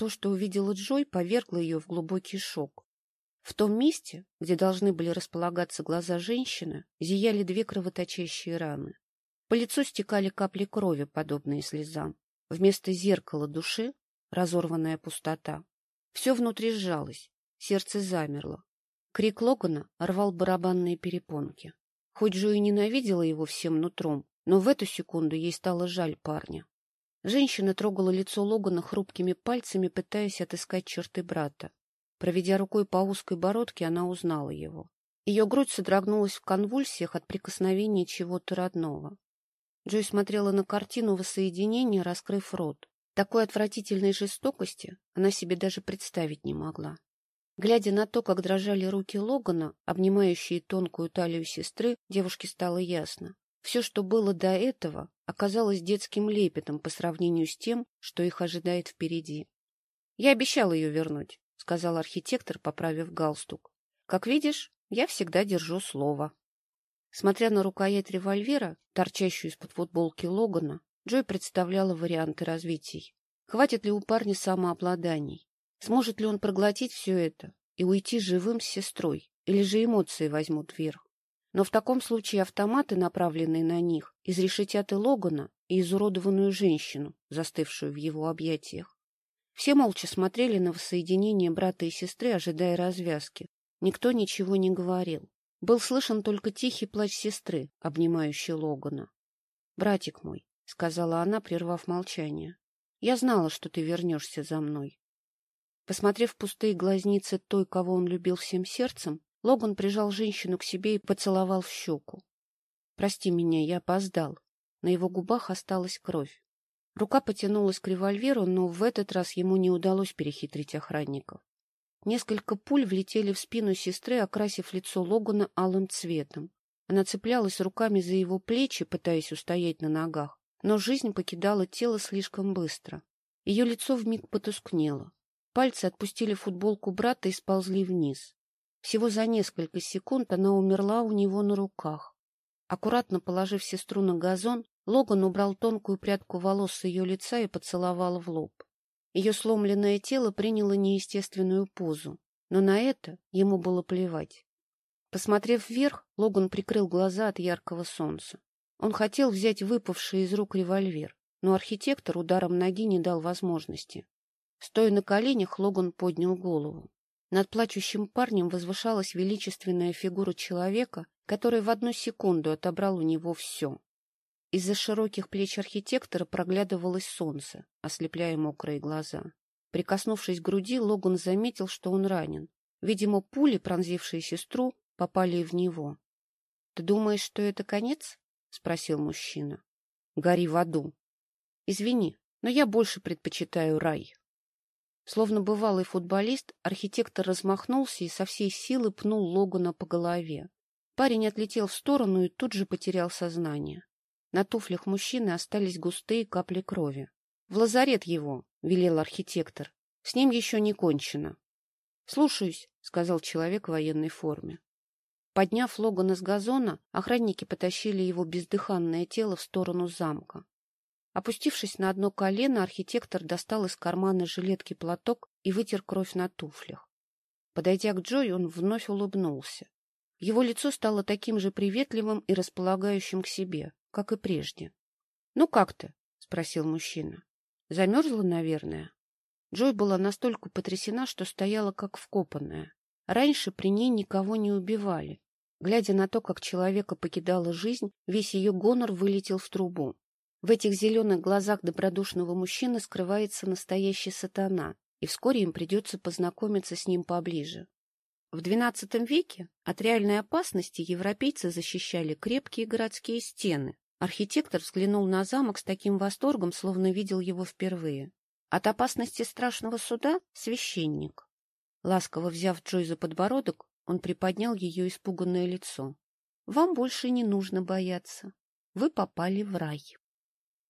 То, что увидела Джой, повергло ее в глубокий шок. В том месте, где должны были располагаться глаза женщины, зияли две кровоточащие раны. По лицу стекали капли крови, подобные слезам. Вместо зеркала души — разорванная пустота. Все внутри сжалось, сердце замерло. Крик Логана рвал барабанные перепонки. Хоть Джо и ненавидела его всем нутром, но в эту секунду ей стало жаль парня. Женщина трогала лицо Логана хрупкими пальцами, пытаясь отыскать черты брата. Проведя рукой по узкой бородке, она узнала его. Ее грудь содрогнулась в конвульсиях от прикосновения чего-то родного. Джой смотрела на картину воссоединения, раскрыв рот. Такой отвратительной жестокости она себе даже представить не могла. Глядя на то, как дрожали руки Логана, обнимающие тонкую талию сестры, девушке стало ясно. Все, что было до этого, оказалось детским лепетом по сравнению с тем, что их ожидает впереди. — Я обещал ее вернуть, — сказал архитектор, поправив галстук. — Как видишь, я всегда держу слово. Смотря на рукоять револьвера, торчащую из-под футболки Логана, Джой представляла варианты развитий. Хватит ли у парня самообладаний? Сможет ли он проглотить все это и уйти живым с сестрой? Или же эмоции возьмут верх? Но в таком случае автоматы, направленные на них, изрешетят и Логана, и изуродованную женщину, застывшую в его объятиях. Все молча смотрели на воссоединение брата и сестры, ожидая развязки. Никто ничего не говорил. Был слышен только тихий плач сестры, обнимающей Логана. — Братик мой, — сказала она, прервав молчание, — я знала, что ты вернешься за мной. Посмотрев в пустые глазницы той, кого он любил всем сердцем, Логан прижал женщину к себе и поцеловал в щеку. «Прости меня, я опоздал». На его губах осталась кровь. Рука потянулась к револьверу, но в этот раз ему не удалось перехитрить охранников. Несколько пуль влетели в спину сестры, окрасив лицо Логана алым цветом. Она цеплялась руками за его плечи, пытаясь устоять на ногах, но жизнь покидала тело слишком быстро. Ее лицо вмиг потускнело. Пальцы отпустили футболку брата и сползли вниз. Всего за несколько секунд она умерла у него на руках. Аккуратно положив сестру на газон, Логан убрал тонкую прядку волос с ее лица и поцеловал в лоб. Ее сломленное тело приняло неестественную позу, но на это ему было плевать. Посмотрев вверх, Логан прикрыл глаза от яркого солнца. Он хотел взять выпавший из рук револьвер, но архитектор ударом ноги не дал возможности. Стоя на коленях, Логан поднял голову. Над плачущим парнем возвышалась величественная фигура человека, который в одну секунду отобрал у него все. Из-за широких плеч архитектора проглядывалось солнце, ослепляя мокрые глаза. Прикоснувшись к груди, Логан заметил, что он ранен. Видимо, пули, пронзившие сестру, попали в него. — Ты думаешь, что это конец? — спросил мужчина. — Гори в аду. — Извини, но я больше предпочитаю рай. Словно бывалый футболист, архитектор размахнулся и со всей силы пнул Логана по голове. Парень отлетел в сторону и тут же потерял сознание. На туфлях мужчины остались густые капли крови. — В лазарет его, — велел архитектор. — С ним еще не кончено. — Слушаюсь, — сказал человек в военной форме. Подняв Логана с газона, охранники потащили его бездыханное тело в сторону замка. Опустившись на одно колено, архитектор достал из кармана жилетки платок и вытер кровь на туфлях. Подойдя к Джой, он вновь улыбнулся. Его лицо стало таким же приветливым и располагающим к себе, как и прежде. — Ну как ты? — спросил мужчина. — Замерзла, наверное? Джой была настолько потрясена, что стояла как вкопанная. Раньше при ней никого не убивали. Глядя на то, как человека покидала жизнь, весь ее гонор вылетел в трубу. В этих зеленых глазах добродушного мужчины скрывается настоящий сатана, и вскоре им придется познакомиться с ним поближе. В XII веке от реальной опасности европейцы защищали крепкие городские стены. Архитектор взглянул на замок с таким восторгом, словно видел его впервые. От опасности страшного суда — священник. Ласково взяв Джой за подбородок, он приподнял ее испуганное лицо. — Вам больше не нужно бояться. Вы попали в рай.